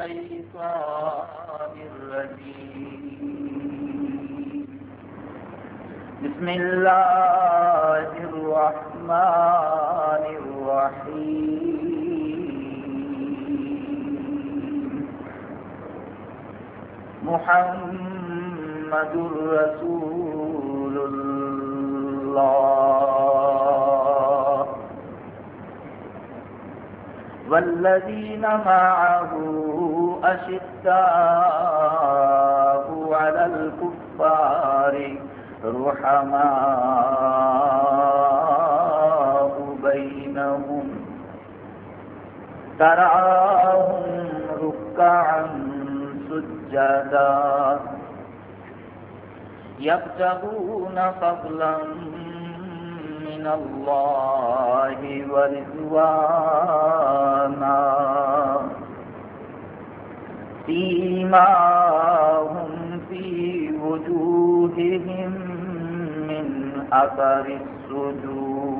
الشيطان الرجيم. بسم الله الرحمن الرحيم. محمد رسول الله. والذين معه أشداء على الكفار رحماء بينهم. تراهم ركعا سجدا. يبتغون فضلا من الله ورضوانا. سيماهم في وجوههم من أثر السجود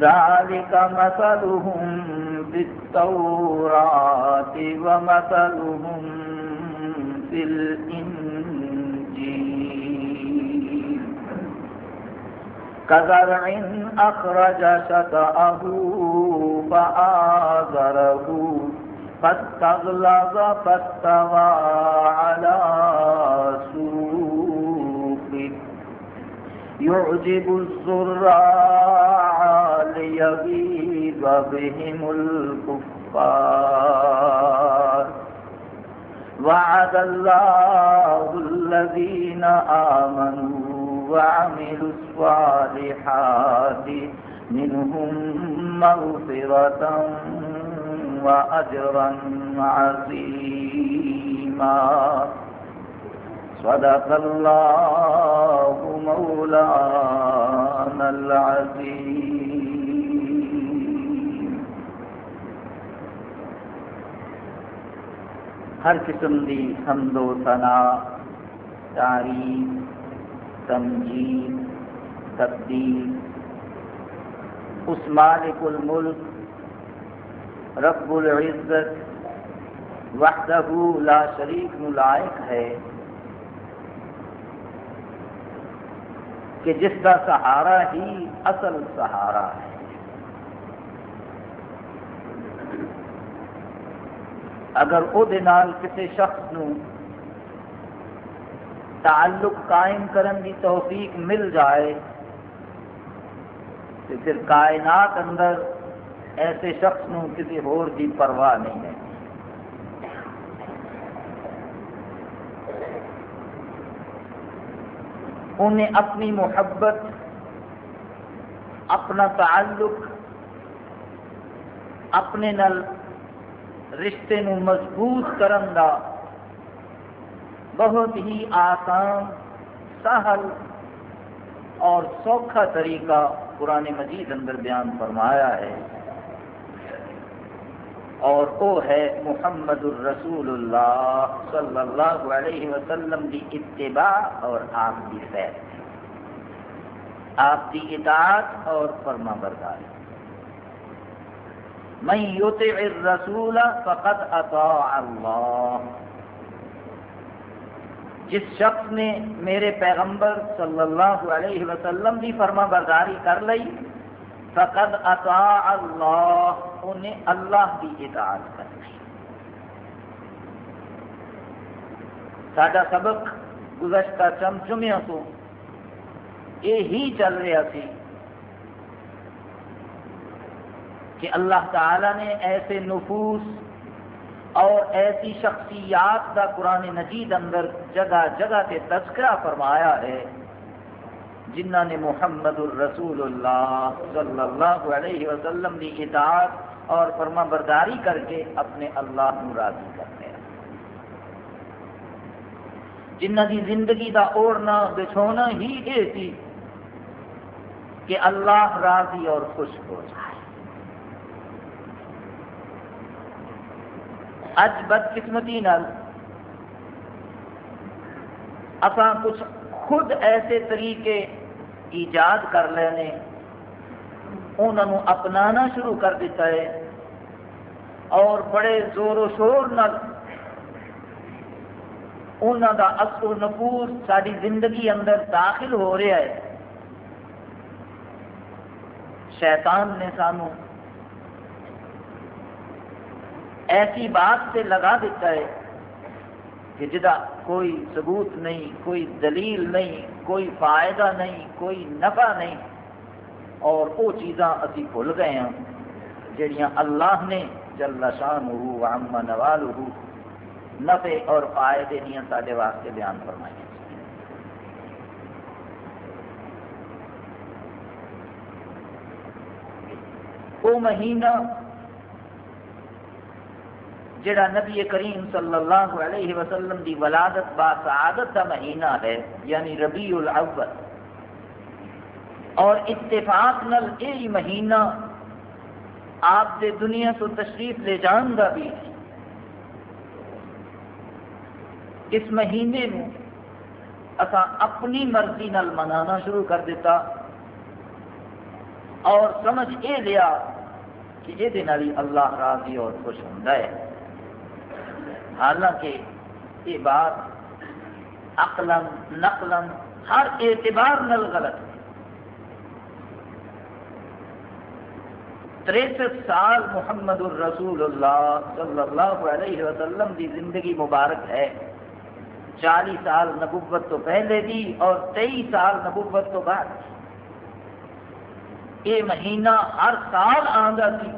ذلك مثلهم في التوراة ومثلهم في الإنجيل كزرع أخرج شطأه فآزره فاستغلظ، فاستوى على سوقه. يعجب الزراع ليغيظ بهم الكفار. وعد الله الذين آمنوا وعملوا الصالحات منهم مغفرة وأجرا عظيما صدق الله مولانا العظيم ہر قسم دی حمد و ثنا، تعریف، تمجید تبدیل اس مالک الملک، رب العزت، وحدہ لا شریک ملائق ہے۔ کہ جس کا سہارا ہی اصل سہارا ہے۔ اگر وہ کسی شخص نو تعلق قائم کرن کی توفیق مل جائے تو پھر کائنات اندر ایسے شخص نو کسی ہور کی پرواہ نہیں ہے۔ انہیں اپنی محبت، اپنا تعلق، اپنے نل رشتے نو مضبوط کرن دا بہت ہی آسان، سہل اور سوکھا طریقہ قرآن مجید اندر بیان فرمایا ہے۔ اور وہ ہے محمد الرسول اللہ صلی اللہ علیہ وسلم کی اتباع اور آپ کی فیض آپ کی اطاعت اور فرما برداری۔ من یطع الرسول فقد اطاع اللہ۔ جس شخص نے میرے پیغمبر صلی اللہ علیہ وسلم کی فرما برداری کر لئی، فقد اطاع اللہ، انہیں اللہ کی اطاعت کر لی سڈا سبق گزشتہ چمچمیاں تو یہی چل رہا سی کہ اللہ تعالی نے ایسے نفوس اور ایسی شخصیات کا قرآن مجید اندر جگہ جگہ سے تذکرہ فرمایا ہے جنہ نے محمد الرسول اللہ صلی اللہ علیہ وسلم کی اطاعت اور فرما برداری کر کے اپنے اللہ کو راضی کرتے ہیں جنہ کی زندگی کا اوڑنا بچھونا ہی یہ سی کہ اللہ راضی اور خوش ہو جائے۔ اج بدقسمتی نال۔ کچھ خود ایسے طریقے ایجاد کر لینے انہوں اپنانا شروع کر دیتا ہے۔ اور بڑے زور و شور نال انہوں کا اثر و نفوس ساری زندگی اندر داخل ہو رہا ہے۔ شیطان نے سانو ایسی بات سے لگا دیتا ہے کہ جدا کوئی ثبوت نہیں، کوئی دلیل نہیں، کوئی فائدہ نہیں، کوئی نفع نہیں، اور وہ چیزاں ابھی بھول گئے ہیں جڑیاں اللہ نے جل شان ہو عم نوال ہو نفع اور فائدے دیا سارے واسطے بیان فرمائی وہ مہینہ جڑا نبی کریم صلی اللہ علیہ وسلم دی ولادت با سعادت کا مہینہ ہے یعنی ربیع الاول۔ اور اتفاق نل یہ مہینہ آپ دے دنیا تو تشریف لے جان کا بھی اس مہینے میں اصا اپنی مرضی نال منانا شروع کر دیتا۔ اور سمجھ یہ لیا کہ یہ اللہ راضی اور خوش ہوں حالانکہ یہ بات اقلم نقلم ہر اعتبار نل غلط ہے۔ تریسٹھ سال محمد الرسول اللہ صلی اللہ علیہ وسلم کی زندگی مبارک ہے۔ چالیس سال نبوت تو پہلے دی اور تئی سال نبوت تو بعد۔ یہ مہینہ ہر سال آنگا سی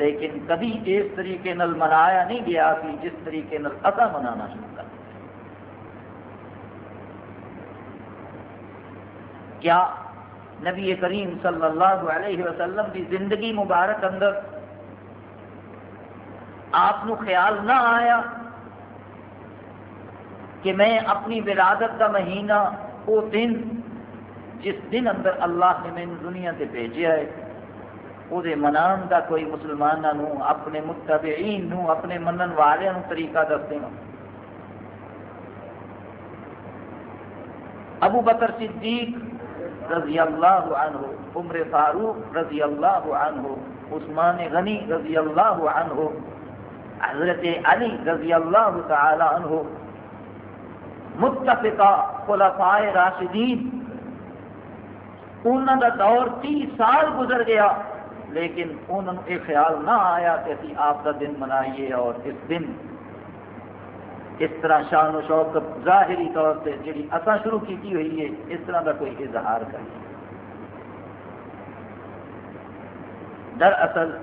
لیکن کبھی اس طریقے نل منایا نہیں گیا سی جس طریقے نل اصا منانا شروع کر کیا نبی کریم صلی اللہ علیہ وسلم کی زندگی مبارک اندر آپ خیال نہ آیا کہ میں اپنی ولادت کا مہینہ وہ دن جس دن اندر اللہ نے میں دنیا سے بھیجا ہے؟ وہ منان کا کوئی مسلمانوں اپنے متبعین نو، اپنے منن والوں طریقہ دستے ہیں ابو بکر صدیق رضی اللہ عنہ، عمر فاروق رضی اللہ عنہ، عثمان غنی رضی اللہ عنہ، حضرت علی رضی اللہ تعالی عنہ، متفقہ خلفاء راشدین۔ انہوں کا دور تیس سال گزر گیا۔ لیکن انہوں نے یہ خیال نہ آیا کہ اسی آپ کا دن منائیے اور اس دن اس طرح شان و شوق ظاہری طور سے جی اصا شروع کی ہوئی ہے، اس طرح کا کوئی اظہار کریے دراصل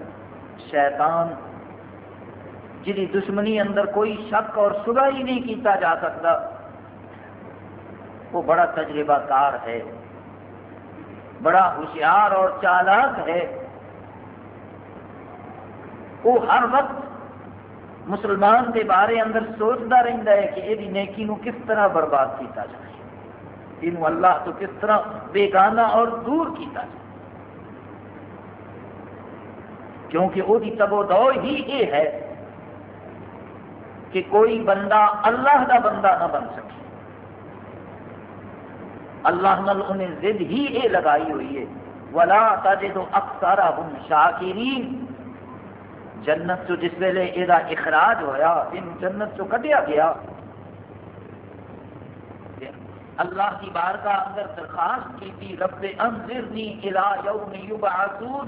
شیطان جی دشمنی اندر کوئی شک اور شبہ ہی نہیں کیتا جا سکتا، وہ بڑا تجربہ کار ہے، بڑا ہوشیار اور چالاک ہے۔ وہ ہر وقت مسلمان کے بارے اندر سوچتا رہتا ہے کہ یہ نیکی نو کس طرح برباد کیتا جائے۔ یہ اللہ تو کس طرح بیگانہ اور دور کیتا جائے۔ کیونکہ وہ تبو دو ہی یہ ہے کہ کوئی بندہ اللہ کا بندہ نہ بن سکے۔ اللہ نل انہیں ضد ہی یہ لگائی ہوئی ہے۔ ولا تجد اکثرهم شاکرین جنت چ جس ویلے یہ اخراج ہویا، ان جنت چ کٹیا گیا۔ اللہ کی بارگاہ اندر درخواست کی تھی، رب انذرنی الى یوم یبعثون۔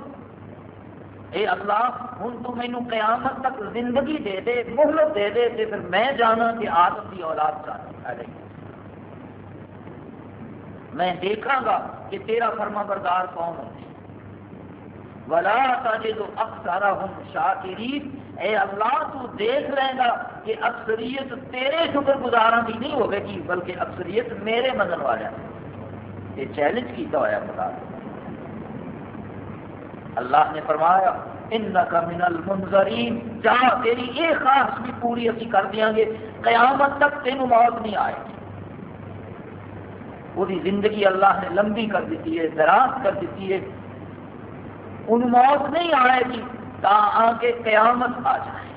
اے اللہ، ہن تو مینوں قیامت تک زندگی دے دے، مہلت دے دے، تے پھر میں جانا کہ آدم کی اولاد چاہتی میں دیکھا گا کہ تیرا فرما بردار کون ہے ولا تجد اکثرهم شاکرین اے اللہ، تو دیکھ لے گا کہ اکثریت تیرے شکر گزاراں کی نہیں ہوگی گی بلکہ اکثریت میرے منن والے یہ چیلنج کیتا ہوا خدا۔ اللہ نے فرمایا انکا من المنظرین جا، تیری ایک خاص بھی پوری اسی کر دیاں گے۔ قیامت تک تینوں موت نہیں آئے۔ گی وہ زندگی اللہ نے لمبی کر دیتی ہے، دراز کر دیتی ہے۔ ان موت نہیں آئے گی تا آ کے قیامت آ جائے۔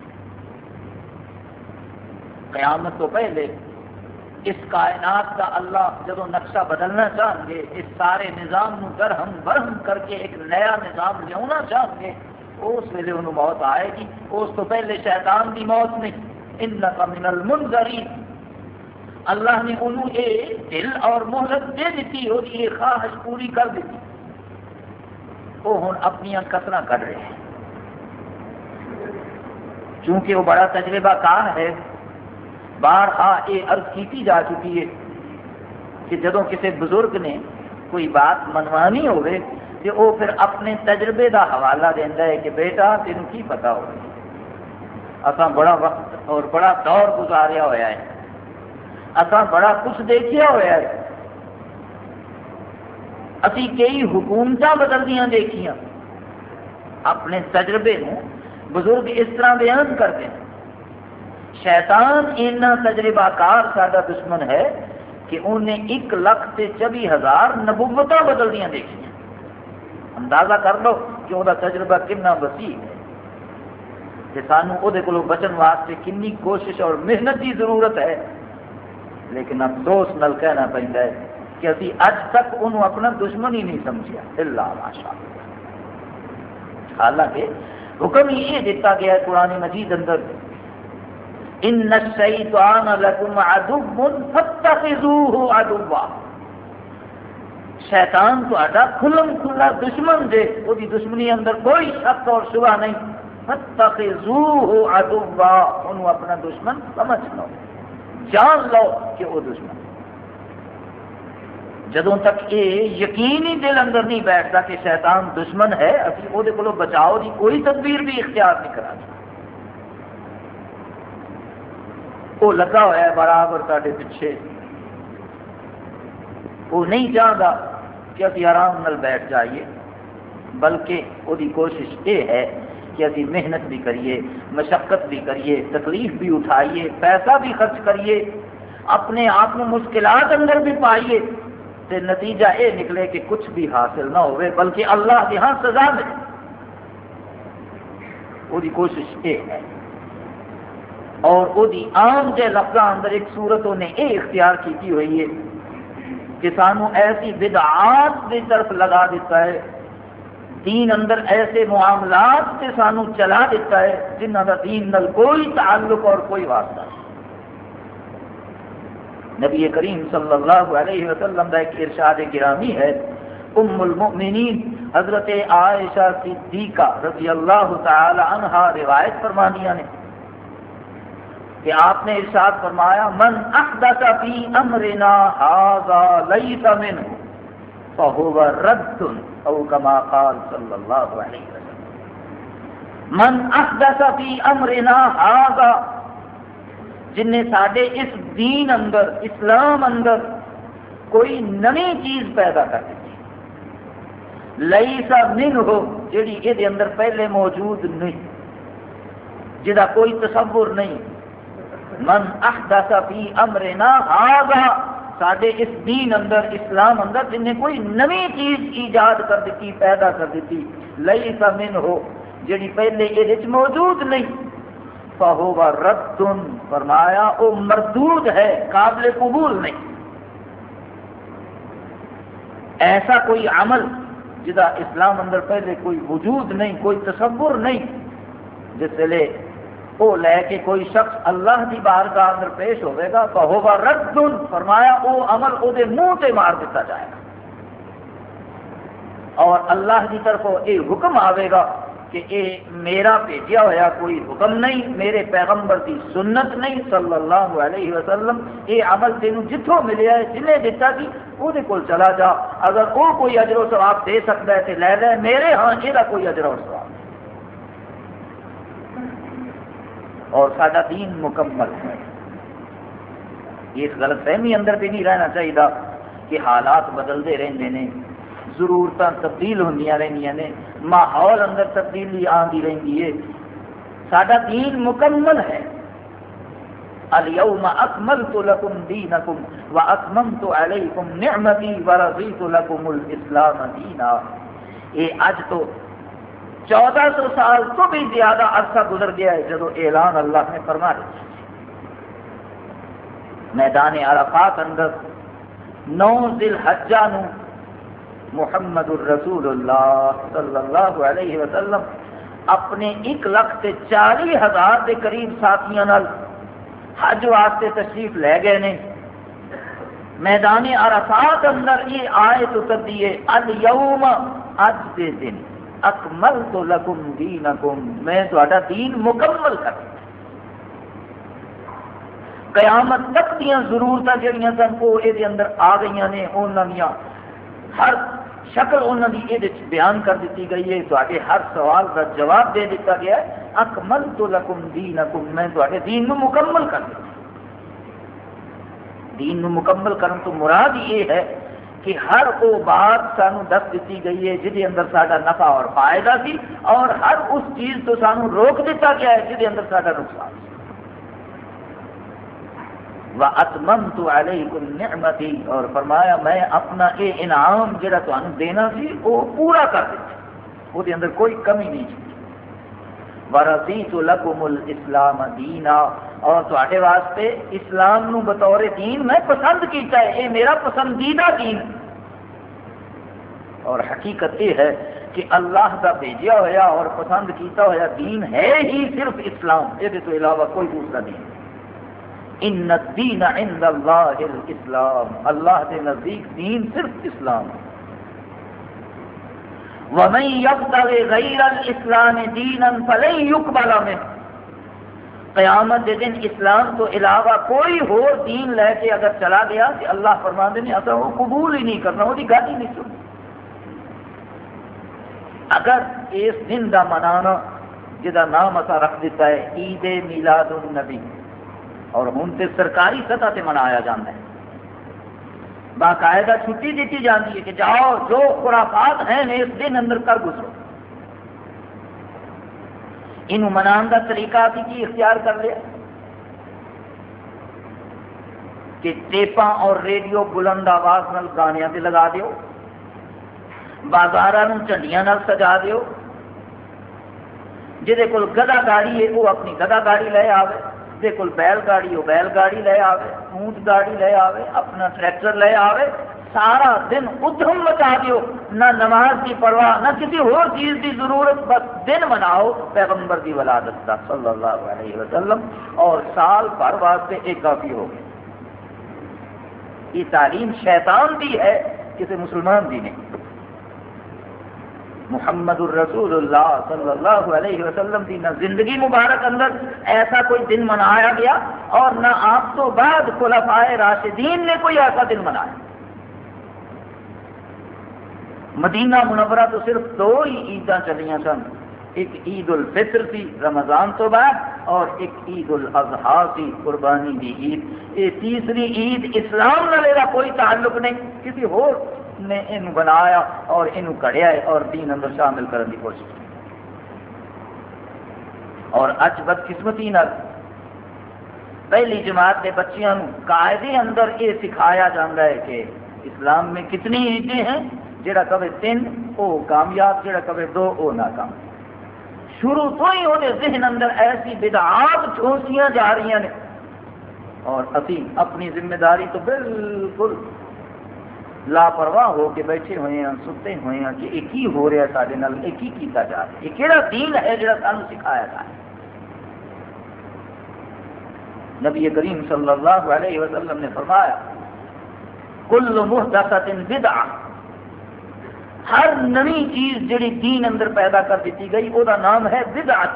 قیامت تو پہلے اس کائنات کا اللہ جب نقشہ بدلنا چاہیں گے، اس سارے نظام نو درہم برہم کر کے ایک نیا نظام لیا چاہیں گے، اس ویلے انہوں موت آئے گی۔ اس تو پہلے شیطان کی موت نہیں۔ ان من المنظرین اللہ نے انہوں یہ دل اور محلت دے دیتی، اور یہ خواہش پوری کر دیتی۔ وہ ہوں اپنی کسر کر رہے ہیں۔ چونکہ وہ بڑا تجربہ کار ہے، بار ہاں یہ عرض کی جا چکی ہے کہ جدو کسی بزرگ نے کوئی بات منوانی ہوئے تو وہ پھر اپنے تجربے کا حوالہ دینا ہے کہ بیٹا تین کی پتا ہو اصا بڑا وقت اور بڑا دور گزاریا ہوا ہے۔ اصا بڑا کچھ دیکھا ہوا ہے۔ اسی کئی حکومت بدلدیاں دیکھیاں۔ اپنے تجربے نو بزرگ اس طرح بیان کرتے ہیں۔ شیطان اینا تجربہ کار سارا دشمن ہے کہ انہیں ایک لاکھ سے چوبی ہزار نبوت بدل دیا دیکھیں اندازہ کر لو کہ وہ تجربہ کنا وسیع ہے۔ کہ سانو وہ بچن واسطے کنی کوشش اور محنت کی ضرورت ہے۔ لیکن افسوس نل کہنا پہنتا ہے کہ ابھی اج تک انہوں اپنا دشمن ہی نہیں سمجھا اللہ ماشاء حالانکہ حکم ہی یہ دیتا گیا ہے قرآن مجید اندر، ان الشیطان لکم عدو فتخذوه عدوا. شیطان تو اڈا کھلم کھلا دشمن دے وہ دی دشمنی اندر کوئی شک اور شبہ نہیں۔ فتخذوه عدوا، انہوں اپنا دشمن سمجھ لو، جان لو کہ وہ دشمن۔ جدوں تک یہ یقین ہی دل اندر نہیں بیٹھتا کہ شیطان دشمن ہے ابھی وہ بچاؤ کی کوئی تدبیر بھی اختیار نہیں کرا وہ لگا ہوا ہے برابر تے پیچھے۔ وہ نہیں چاہتا کہ ابھی آرام نال بیٹھ جائیے، بلکہ وہ کوشش یہ ہے کہ ابھی محنت بھی کریے، مشقت بھی کریے، تکلیف بھی اٹھائیے، پیسہ بھی خرچ کریے، اپنے آپ مشکلات اندر بھی پائیے۔ تے نتیجہ یہ نکلے کہ کچھ بھی حاصل نہ ہوئے، بلکہ اللہ کی ہاں سزا دے وہ کوشش یہ ہے۔ اور وہ عام جے لفظ اندر ایک صورت نے یہ اختیار کی ہوئی ہے کہ سانو ایسی بدعات کی طرف لگا دیتا ہے۔ دین اندر ایسے معاملات سے سانو چلا دیتا ہے جنہ کا دین نل کوئی تعلق اور کوئی واسطہ۔ نہیں نبی کریم صلی اللہ علیہ وسلم کا ایک ارشاد گرامی ہے، ام المؤمنین، حضرت عائشہ صدیقہ رضی اللہ تعالی عنہ روایت فرمانیاں نے۔ کہ آپ نے ارشاد فرمایا، من احدث فی امرنا هذا ليس منه، فهو رد او كما قال صلی اللہ علیہ وسلم۔ من احدث فی امرنا هذا جن نے سارے اس دین اندر، اسلام اندر کوئی نئی چیز پیدا کر دی۔ لئی سا من ہو جیڑی یہ اندر پہلے موجود نہیں جہاں کوئی تصور نہیں۔ من احدث فی امرنا آگا سڈے اس دین اندر، اسلام اندر جن نے کوئی نئی چیز ایجاد کر دیتی، پیدا کر دیتی لئی سا من ہو جیڑی پہلے یہ موجود نہیں۔ فہو رد فرمایا وہ مردود ہے، قابل قبول نہیں۔ ایسا کوئی عمل جدا اسلام اندر پہلے کوئی وجود نہیں، کوئی تصور نہیں، جس ویلے وہ لے کے کوئی شخص اللہ کی بار کا اندر پیش ہوئے گا، فہو رد فرمایا وہ عمل وہ منہ سے مار دیتا جائے گا۔ اور اللہ کی طرف یہ حکم آئے گا کہ یہ میرا بھیجا ہوا کوئی حکم نہیں، میرے پیغمبر کی سنت نہیں صلی اللہ علیہ وسلم یہ عمل تین جتوں ملیا ہے جنہیں دتا سی وہ چلا جا۔ اگر وہ کوئی اجر و ثواب دے سکتا ہے تو لے لے، میرے ہاں یہ کوئی اجر و ثواب اور سارا دین مکمل ہے۔ اس غلط فہمی اندر بھی نہیں رہنا چاہیے کہ حالات بدلتے رہتے ہیں ضرورت تبدیل ہوں رہی نے، ماحول اندر تبدیلی آتی رہی ہے۔ سڈا دین مکمل ہے۔ اليوم اکملت لکم دینکم و اکممت علیکم نعمتی و لکم الاسلام دینا۔ یہ اج تو چودہ سو سال تو بھی زیادہ عرصہ گزر گیا ہے جب اعلان اللہ نے فرما دیا میدان عرفات اندر نو دل حجا نو محمد الرسول اللہ صلی اللہ علیہ وسلم، اپنے ایک لاکھ تے چالی ہزار کے قریب ساتھیوں حج واسطے تشریف لے گئے نے۔ میدان عرفات اندر یہ آئے تو کر دیے اليوم اج دے دن اکمل تو لکم دینکم میں تھوڑا دین مکمل کر قیامت تک دیا ضرورت جہاں سن، وہ یہ اندر آ گئی نے انہوں ہر شکل انہوں کی یہ بیان کر دیتی گئی ہے تے ہر سوال کا جواب دے دیتا گیا ہے۔ اکمل تو لکم دین اکم میں تے دین نو مکمل کر دیا دین نو مکمل کرن تو مراد یہ ہے کہ ہر وہ بات سانو دس دیتی گئی ہے جہد اندر سارا نفع اور فائدہ سی، اور ہر اس چیز تو سانو روک دیتا گیا ہے جہد اندر سارا نقصان۔ سی وَأَتْمَمْتُ عَلَيْكُمْ نِعْمَتِي اور فرمایا، میں اپنا یہ انعام جڑا تمہیں دینا سی، وہ پورا کر دیتا وہ اندر کوئی کمی نہیں تھی وَرَضِيتُ لَكُمُ الْإِسْلَامَ دِينًا اور تے واسطے اسلام نو بطور دین میں پسند کیتا ہے۔ یہ میرا پسندیدہ دین اور حقیقت یہ ہے کہ اللہ کا بھیجا ہوا اور پسند کیتا ہوا دین ہے ہی صرف اسلام۔ یہ تو علاوہ کوئی دوسرا دین نہیں۔ ان الدین عند اللہ الاسلام اللہ کے نزدیک دین صرف اسلام ومن يبتغي غير الاسلام دينا فلن يقبل منه۔ قیامت کے دن اسلام تو علاوہ کوئی ہو دین لے کے اگر چلا گیا کہ اللہ فرما دے اصل وہ قبول ہی نہیں کرنا، وہ گل ہی نہیں سنی اگر اس دن کا منانا جہاں نام اصا رکھ دیتا ہے، عید میلاد النبی۔ اور ہوں تو سرکاری سطح سے منایا جاتا ہے۔ باقاعدہ چھٹی دیتی جاتی ہے کہ جاؤ، جو خرافات ہیں اس دن اندر کر گزرو۔ یہ منا کا طریقہ کی اختیار کر لیا۔ کہ ٹیپاں اور ریڈیو بلند آواز نال گانیا سے لگا دیو۔ بازار جھنڈیاں سجا دیو۔ جہد کول گدا گاڑی ہے، وہ اپنی گدا گاڑی لے آئے جس کو بیل گاڑی ہو بیل گاڑی لے آوے اونٹ گاڑی لے آوے اپنا ٹریکٹر لے آوے سارا دن ادھم مچا دیو نہ نماز کی پرواہ نہ کسی اور چیز کی ضرورت بس دن مناؤ پیغمبر کی ولادت کا صلی اللہ علیہ وسلم اور سال بھر واسطے ایک کافی ہو گئی یہ تعلیم شیطان بھی ہے کسی مسلمان بھی نہیں محمد الرسول اللہ صلی اللہ علیہ وسلم کی نہ زندگی مبارک اندر ایسا کوئی دن منایا گیا اور نہ آپ تو بعد خلفائے راشدین نے کوئی ایسا دن منایا۔ مدینہ منورہ تو صرف دو ہی عیداں چلیاں سن۔ ایک عید الفطر تھی، رمضان تو بعد، اور ایک عید الاضحیٰ تھی، قربانی کی عید۔ یہ تیسری عید اسلام نہ کوئی تعلق نہیں، کسی اور نے ان بنایا اور یہ کڑیا ہے اور دین اندر شامل کرنے کی کوشش کی۔ اور اج بدقسمتی نال پہلی جماعت کے بچیاں قاعدے اندر یہ سکھایا جاتا ہے کہ اسلام میں کتنی عیدیں ہیں، جڑا کبھی تین وہ کامیاب، جڑا کبھی دو وہ ناکام۔ شروع تو ہی وہ ذہن اندر ایسی بدعات ٹھوسیاں جا رہی ہیں۔ اور اسی اپنی ذمہ داری تو بالکل لاپرواہ ہو کے بیٹھے ہوئے ہیں، ستے ہوئے ہیں کہ یہ کی ہو رہا ہے سارے نال یہ کی کیتا جا رہا ہے۔ یہ کہڑا دین ہے جڑا سانو سکھایا جا رہا ہے۔ نبی کریم صلی اللہ علیہ وسلم نے فرمایا، کل محدثت بدعہ۔ ہر نئی چیز جڑی دین اندر پیدا کر دیتی گئی وہ نام ہے بدعت۔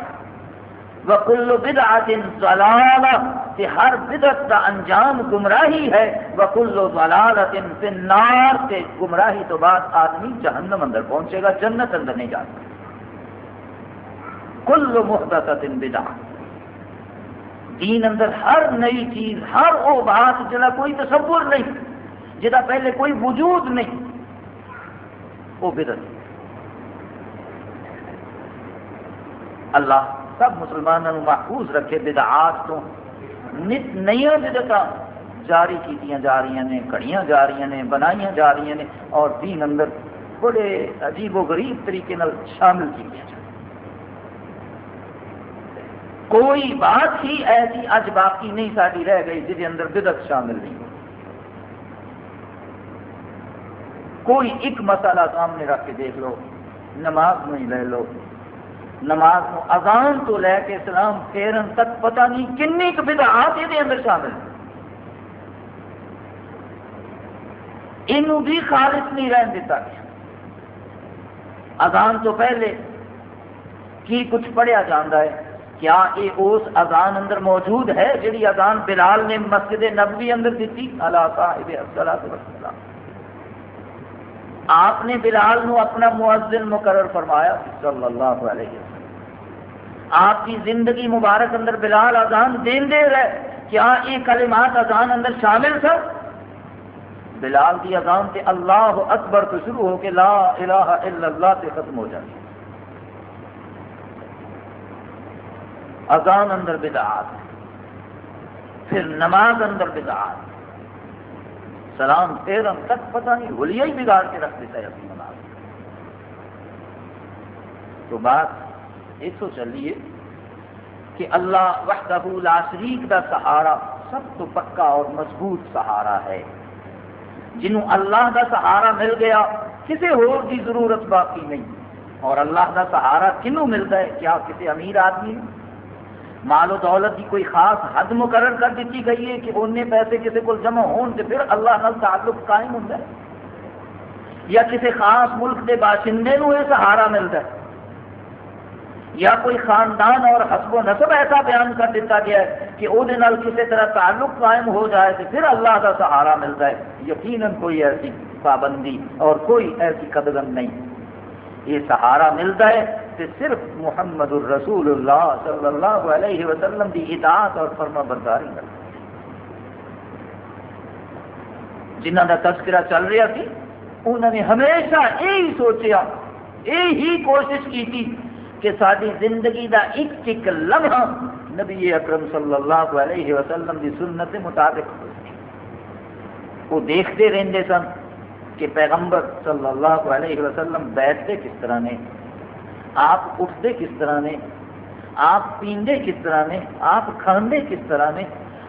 وکل بدعت ضلالہ کہ ہر بدعت کا انجام گمراہی ہے۔ وکل ضلالت فی النار، کہ گمراہی تو بعد آدمی جہنم اندر پہنچے گا، جنت اندر نہیں جا سکتا۔ کل محدثت بدعت دین اندر ہر نئی چیز، ہر وہ بات جا کوئی تصور نہیں جہاں پہلے کوئی وجود نہیں، وہ بدت اللہ سب مسلمانوں محفوظ رکھے، بدعات تو نت نئی بدت جاری کی جا رہی ہیں، کڑیاں جا رہی ہیں بنائی جا رہی ہیں اور دین اندر بڑے عجیب و غریب طریقے شامل کی جا کوئی بات ہی ایسی اج باقی نہیں ساری رہ گئی جی اندر بدت شامل نہیں کوئی ایک مسئلہ سامنے رکھ کے دیکھ لو، نماز میں ہی لے لو نماز اذان تو لے کے سلام پھیرن تک پتہ نہیں کنی بدعات یہ اندر شامل یہ بھی خالص نہیں رہن دیتا۔ گیا اذان تو پہلے کی کچھ پڑھیا جاتا ہے؟ کیا یہ اس اذان اندر موجود ہے جی اذان بلال نے مسجد نبوی اندر دیتی؟ اللہ صاحب آپ نے بلال نو اپنا مؤذن مقرر فرمایا صلی اللہ علیہ وسلم۔ آپ کی زندگی مبارک اندر بلال اذان دین دے رہے کیا یہ کلمات اذان اندر شامل تھا بلال کی اذان تے اللہ اکبر تو شروع ہو کے لا الہ الا اللہ سے ختم ہو جاتی۔ اذان اندر بدعات پھر نماز اندر بدعات سلام پیرم تک پتہ نہیں ہولیہ ہی بگاڑ کے رکھ دیتا ہے اپنی نماز تو بات یہ تو چلیے کہ اللہ وحدہ لا شریک دا سہارا سب تو پکا اور مضبوط سہارا ہے۔ جنہوں اللہ دا سہارا مل گیا کسی اور کی ضرورت باقی نہیں۔ اور اللہ دا سہارا کنوں ملتا ہے؟ کیا کسی امیر آدمی؟ مال و دولت کی کوئی خاص حد مقرر کر دیتی گئی ہے کہ انہیں پیسے کسی کو جمع ہون تو پھر اللہ نال تعلق قائم ہوتا ہے۔ یا کسی خاص ملک کے باشندے نو یہ سہارا ملتا ہے۔ یا کوئی خاندان اور حسب و نصب ایسا بیان کر دیتا گیا ہے کہ وہ کسی طرح تعلق قائم ہو جائے تو پھر اللہ کا سہارا ملتا ہے۔ یقیناً کوئی ایسی پابندی اور کوئی ایسی قدم نہیں۔ یہ سہارا ملتا ہے۔ تو صرف محمد الرسول اللہ صلی اللہ علیہ وسلم کی اطاعت اور فرما برداری کرتا جنہ کا تذکرہ چل رہا تھی انہوں نے ہمیشہ یہی سوچا یہی کوشش کی تھی کہ ساری زندگی دا ایک ایک لمحہ نبی اکرم صلی اللہ علیہ وسلم کی سنت مطابق ہو۔ وہ دیکھتے رہتے سن کہ پیغمبر صلی اللہ علیہ وسلم بیٹھتے کس طرح نے آپ اٹھتے کس طرح نے آپ پیندے کس طرح نے آپ کھاندے کس طرح نے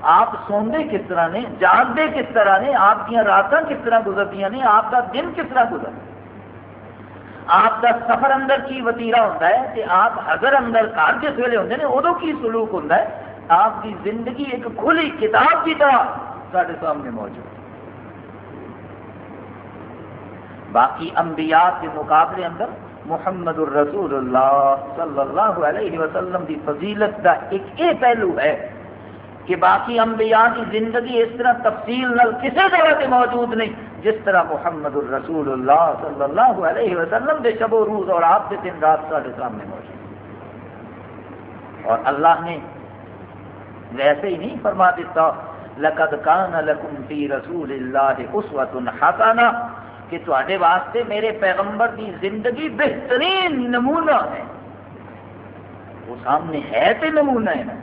آپ سوندے کس طرح نے جاگتے کس طرح نے آپ کی راتاں کس طرح گزرتی نے آپ کا دن کس طرح گزرتا آپ کا سفر اندر کی وتیرا ہوتا ہے کہ آپ حضر اندر گھر جس ویلے ہوتے ہیں ادو کی سلوک ہوتا ہے؟ آپ کی زندگی ایک کھلی کتاب کی طرح سارے سامنے موجود باقی انبیاء کے مقابلے اندر محمد الرسول اللہ صلی اللہ علیہ وسلم کی فضیلت کا ایک یہ پہلو ہے کہ باقی انبیاء کی زندگی اس طرح تفصیل نل کسی طرح سے موجود نہیں، جس طرح محمد الرسول اللہ صلی اللہ علیہ وسلم دے شب و روز اور آپ کے دن رات سارے سامنے موجود اور اللہ نے ویسے ہی نہیں فرما دیتا، لقد کان لکم فی رسول اللہ اسوۃ حسنہ کہ تے واسطے میرے پیغمبر کی زندگی بہترین نمونہ ہے۔ وہ سامنے ہے تو نمونہ ہے نا۔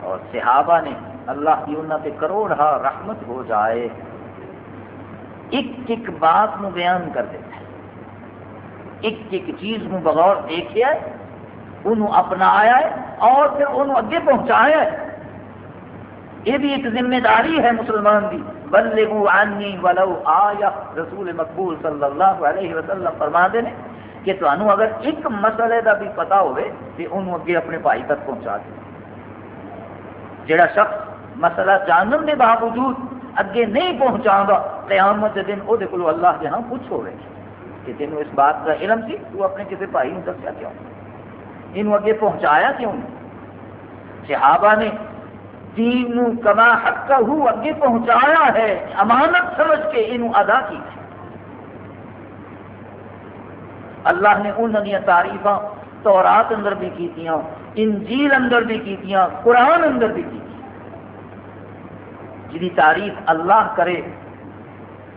اور صحابہ نے اللہ کی انہوں پہ کروڑا رحمت ہو جائے۔ ایک ایک بات نو بیان کر دیتا ہے۔ ایک ایک چیز نو بغور دیکھا ہے۔ انہوں اپنایا ہے اور پھر انہوں اگے پہنچایا ہے۔ یہ بھی ایک ذمہ داری ہے مسلمان کی بلغوا عنی ولو آیا رسول مقبول صلی اللہ علیہ وسلم فرما دے نے کہ تو اگر ایک مسئلے کا بھی پتا ہوئے تو انہوں اگے اپنے بھائی تک پہنچا دے۔ جڑا شخص مسئلہ جانن کے باوجود اگے نہیں پہنچا گا قیامت دن وہ اللہ کے ہاں پوچھ ہو رہے کہ تینوں اس بات کا علم سی؟ تو اپنے کسی بھائی نے دسیا کیوں؟ یہ اگے پہنچایا کیوں صحابہ نے دین کما حق ہو اگے پہنچایا ہے، امانت سمجھ کے یہ ادا کی اللہ نے انہوں تعریف تورات اندر بھی کیتیاں انجیل اندر بھی کیتیاں قرآن اندر بھی کی جی تعریف اللہ کرے،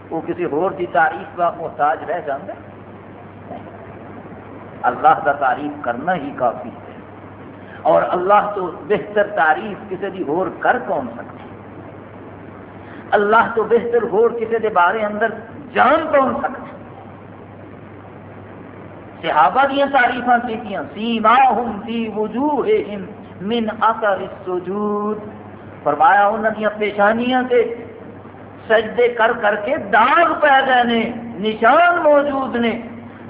وہ کسی ہور دی تعریف کا محتاج رہ جاتا اللہ کا تعریف کرنا ہی کافی۔ ہے اور اللہ تو بہتر تعریف کسی دی ہور کر کون سکتی اللہ تو بہتر ہور کسی دے بارے اندر جان کون سکتے صحابہ دیا تعریف کی سیما ہم فی وجوہہم من اثر السجود۔ فرمایا انہوں دیا پیشانیاں سے سجدے کر کر کے داغ پہ گئے نے، نشان موجود نے۔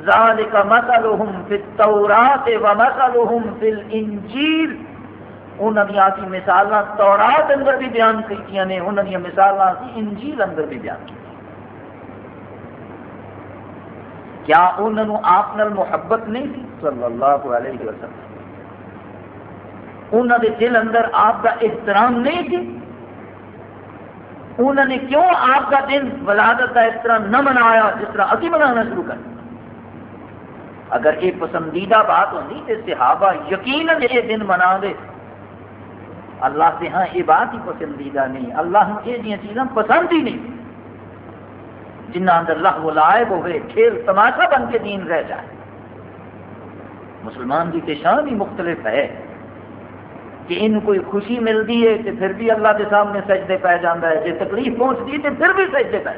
ذالک مثلہم فی التورات و مثلہم فی الانجیل انہوں نے آسی مثالاں تورات اندر بھی بیان کی نے یعنی انہوں نے مثالاں آسی انجیل اندر بھی بیان کی کیا انہوں نے آپ نال محبت نہیں تھی؟ صلی اللہ علیہ وسلم۔ انہوں نے دل اندر آپ کا احترام نہیں تھی۔ انہوں نے کیوں آپ کا دن ولادت کا اس طرح نہ منایا، جس طرح ابھی منانا شروع کر اگر یہ پسندیدہ بات ہوتی تو صحابہ یقین یہ دن منا دے اللہ سے ہاں یہ بات ہی پسندیدہ نہیں، اللہ ہاں یہ چیزاں پسند ہی نہیں۔ جنہ اندر لغ لائب ہوئے، کھیل تماشا بن کے دین رہ جائے۔ مسلمان کی پیشان ہی مختلف ہے۔ کہ ان کوئی خوشی ملتی ہے تو پھر بھی اللہ کے سامنے سجدے پہ جانا ہے جی تکلیف پہنچتی ہے تو پھر بھی سجدے پہ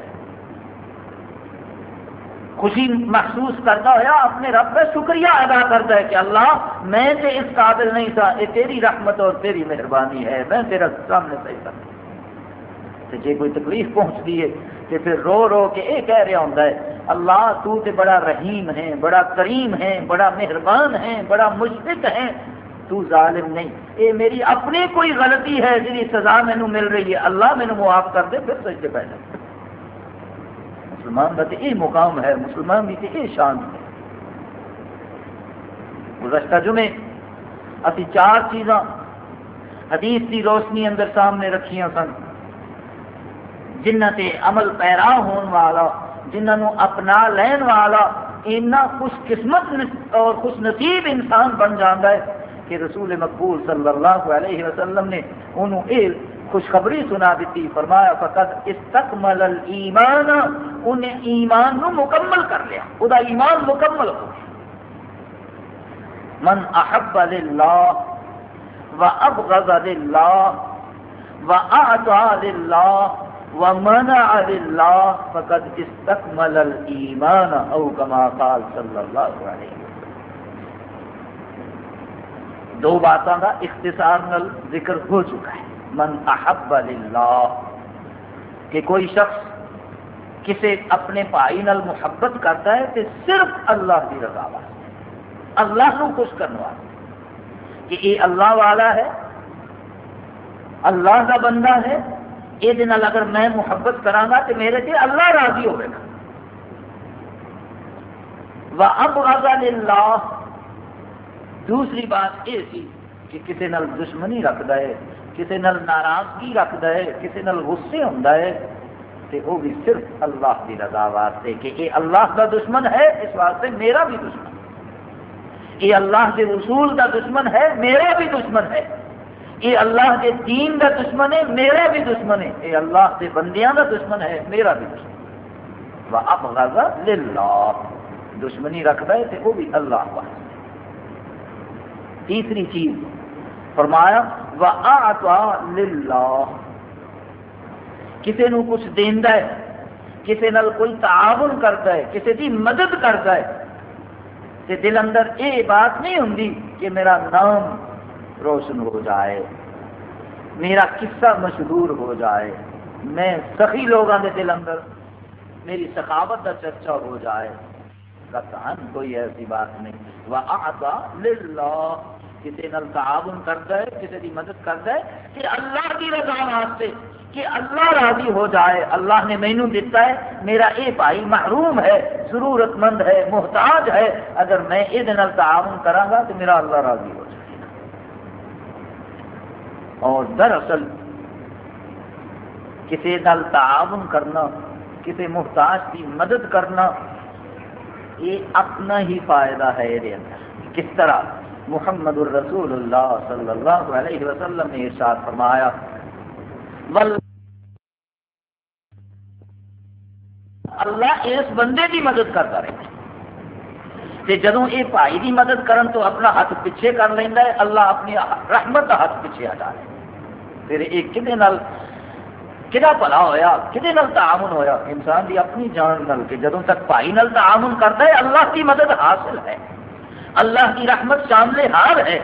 خوشی محسوس کرتا ہوا اپنے رب کا شکریہ ادا کرتا ہے کہ اللہ، میں سے اس قابل نہیں تھا یہ تیری رحمت اور تیری مہربانی ہے، میں تیرا سامنے صحیح کرتا جی کوئی تکلیف پہنچتی ہے تو پھر رو رو کے یہ کہہ رہا ہوں اللہ تو تے بڑا رحیم ہے، بڑا کریم ہے، بڑا مہربان ہے، بڑا مشفق ہے، تو ظالم نہیں۔ یہ میری اپنی کوئی غلطی ہے جی سزا مینو مل رہی ہے، اللہ مینو معاف کر دے، پھر سجدے پہ جائے مسلمان کا تو یہ مقام ہے، مسلمان کی تو یہ شان ہے۔ گزشتہ جمعے ابھی چار چیزاں حدیث کی روشنی اندر سامنے رکھیاں سن۔ جنہ تے عمل پیرا ہون والا، جنہوں اپنا لین والا اتنا خوش قسمت اور خوش نصیب انسان بن جانا ہے کہ رسول مقبول صلی اللہ علیہ وسلم نے انہوں اے خوشخبری سنا دیتی، فرمایا فقط استقمل الایمان انہیں ایمان نو مکمل کر لیا۔ وہ ایمان مکمل ہو۔ من احب للہ و ابغض للہ و اعطا للہ ومنع للہ فقد استقمل الایمان او کما قال صلی اللہ علیہ وسلم۔ دو باتوں کا اختصار نل ذکر ہو چکا ہے۔ من احب للہ، کہ کوئی شخص کسی اپنے بھائی نال محبت کرتا ہے تو صرف اللہ کی رضا واسطے، اللہ کو خوش کرنے واسطے۔ کہ یہ اللہ والا ہے، اللہ کا بندہ ہے یہ اگر میں محبت کرا تو میرے سے اللہ راضی ہوگا اب اللہ دوسری بات یہ سی کہ کسی نال دشمنی رکھتا ہے کسی نال ناراضگی رکھتا ہے، کسی نال غصے ہوتا ہے تو وہ بھی صرف اللہ کی رضا واسطے کہ یہ اللہ کا دشمن ہے، اس واسطے میرا بھی دشمن یہ اللہ کے رسول کا دشمن ہے، میرا بھی دشمن ہے۔ یہ اللہ کے دین کا دشمن ہے، میرا بھی دشمن ہے۔ یہ اللہ کے بندیاں کا دشمن ہے، میرا بھی دشمن وہ اب غزہ دشمنی رکھتا ہے تو وہ بھی اللہ واسطے۔ تیسری چیز فرمایا کسی نو کچھ دینا ہے، کسی نال کوئی تعاون کرتا ہے، کسی کی مدد کرتا ہے، تے دل اندر یہ بات نہیں ہوں کہ میرا نام روشن ہو جائے، میرا قصہ مشہور ہو جائے، میں سخی لوگوں کے دل اندر میری سخاوت کا چرچا ہو جائے۔ قطعاً کوئی ایسی بات نہیں۔ وَأَعْطَى لِلَّهِ کسی نال تعاون کرتا ہے، کسی کی مدد کرتا ہے کہ اللہ کی رضا واسطے، کہ اللہ راضی ہو جائے، اللہ نے مینو دیتا ہے، میرا یہ بھائی محروم ہے ضرورت مند ہے، محتاج ہے، اگر میں یہ تعاون کرا گا تو میرا اللہ راضی ہو جائے گا۔ اور دراصل کسی نال تعاون کرنا، کسی محتاج کی مدد کرنا، یہ اپنا ہی فائدہ ہے یہ اندر۔ کس طرح؟ محمد الرسول اللہ صلی اللہ علیہ وسلم نے ارشاد فرمایا اللہ اس بندے کی مدد کرتا رہے تے جدوں یہ بھائی کی مدد کرن تو اپنا ہاتھ پیچھے کر لینا ہے، اللہ اپنی رحمت کا ہاتھ پیچھے ہٹا لے پھر یہ کھے کدا بھلا ہوا کھے نل تعاون ہوا انسان کی اپنی جان نل کے جدوں تک بھائی نل تعاون کرتا ہے، اللہ کی مدد حاصل ہے۔ اللہ کی رحمت شامل ہار ہے۔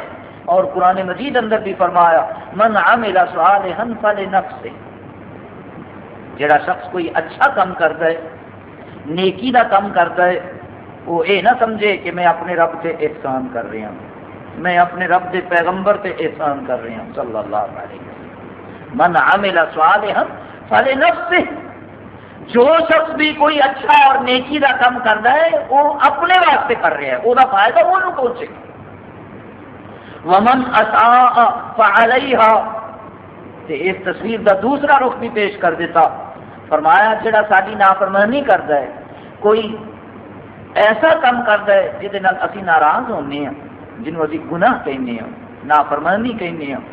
اور قرآن مجید اندر بھی فرمایا، من عمل صالحا فلنفسه جڑا شخص کوئی اچھا کام کرتا ہے، نیکی دا کام کرتا ہے، وہ یہ نہ سمجھے کہ میں اپنے رب سے احسان کر رہا ہوں۔ میں اپنے رب کے پیغمبر سے احسان کر رہا ہوں، صلی اللہ علیہ وسلم۔ من عمل صالحا فلنفسه جو شخص بھی کوئی اچھا اور نیکی کا کام کرتا ہے، وہ اپنے واسطے کر رہا ہے، وہ فائدہ وہ پہنچے۔ ومن اصا فعلیہ اس تصویر کا دوسرا رخ بھی پیش کر دیتا۔ فرمایا، جڑا ساری نافرمانی کرتا ہے، کوئی ایسا کام کرتا ہے جہد اسی ناراض ہونے ہیں جنہوں ابھی گناہ کہنے ہیں نافرمانی کہنے ہیں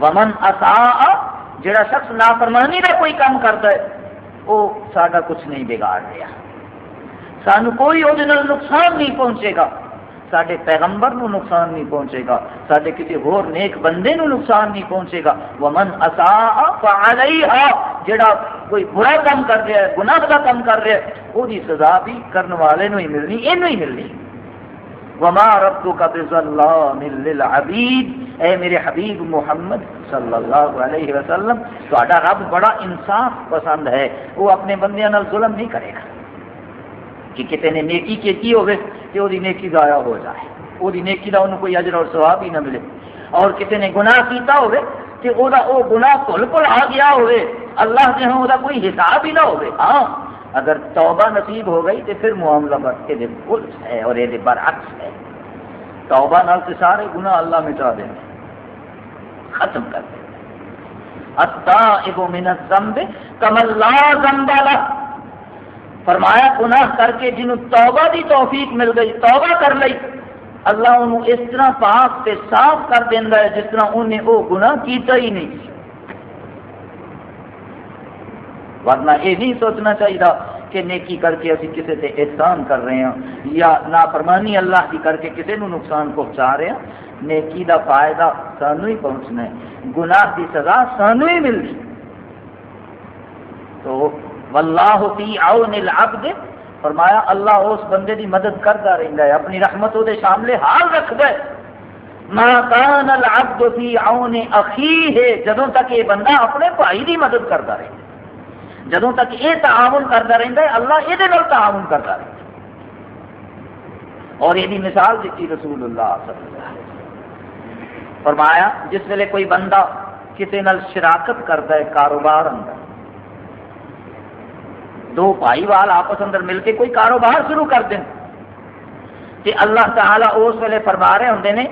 ومن اصا جڑا شخص نافرمانی کا کوئی کام کرتا ہے وہ سارا کچھ نہیں بگاڑ رہا۔ سانو کوئی وہ نقصان نہیں پہنچے گا۔ سارے پیغمبر نو نقصان نہیں پہنچے گا۔ سارے کسی ہور نیک بندے نو نقصان نہیں پہنچے گا۔ ومن اصا فعلیہا، جڑا کوئی برا کام کر رہا ہے، گناہ کا کام کر رہا ہے وہ سزا بھی کرنے والے نو ہی ملنی یہ ہی ملنی۔ وما ربک بظلام للعبید اے میرے حبیب محمد صلی اللہ علیہ وسلم تو رب بڑا انصاف پسند ہے۔ وہ اپنے بندیاں نال ظلم نہیں کرے گا۔ کہ کسی نے نیکی کی کی ہوگی کہ وہ نیکی ضائع ہو جائے۔ وہ نیکی کا انہوں کوئی اجر اور ثواب ہی نہ ملے۔ اور کسی نے گناہ کیتا ہوگی کہ وہ گناہ کل کل آ گیا ہوگی اللہ کے ہاں وہ کوئی حساب ہی نہ ہوگی ہاں اگر توبہ نصیب ہو گئی تو پھر معاملہ بس یہ پلس ہے اور یہ برعکس ہے۔ توبہ نال سے سارے گناہ اللہ مٹا دیں ختم کر دیں من الذنب کم اللہ ذنب فرمایا گناہ کر کے جنہوں توبہ دی توفیق مل گئی، توبہ کر لی اللہ انہوں اس طرح پاک سے صاف کر دینا ہے جس طرح انہیں وہ گناہ کیتا ہی نہیں۔ ورنہ یہ نہیں سوچنا چاہیے کہ نیکی کر کے ابھی کسی سے احسان کر رہے ہیں یا نافرمانی اللہ کی کر کے کسی نو نقصان پہنچا رہے ہیں۔ نیکی دا فائدہ سانو ہی پہنچنا ہے۔ گناہ کی سزا سانو ہی ملنی۔ تو واللہ فی عون العبد، فرمایا اللہ اس بندے دی مدد کرتا رہتا ہے، اپنی رحمت وہ شامل حال رکھتا ہے۔ ما کان العبد فی عون اخیہ، جدوں تک یہ بندہ اپنے بھائی دی مدد کرتا رہتا ہے جدوں تک یہ تعاون کرتا رہتا ہے، اللہ یہ تعاون کرتا رہتا ہے۔ اور یہ مثال دیتی رسول اللہ صلی اللہ علیہ وسلم۔ فرمایا، جس ویلے کوئی بندہ کسی نال شراکت کرتا ہے کاروبار اندر، دو بھائی وال آپس اندر مل کے کوئی کاروبار شروع کر دیں، کہ اللہ تعالیٰ اس ویلے فرما رہے ہوں نے